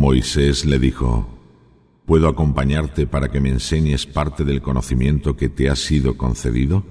Moisés le dijo, ¿Puedo acompañarte para que me enseñes parte del conocimiento que te ha sido concedido?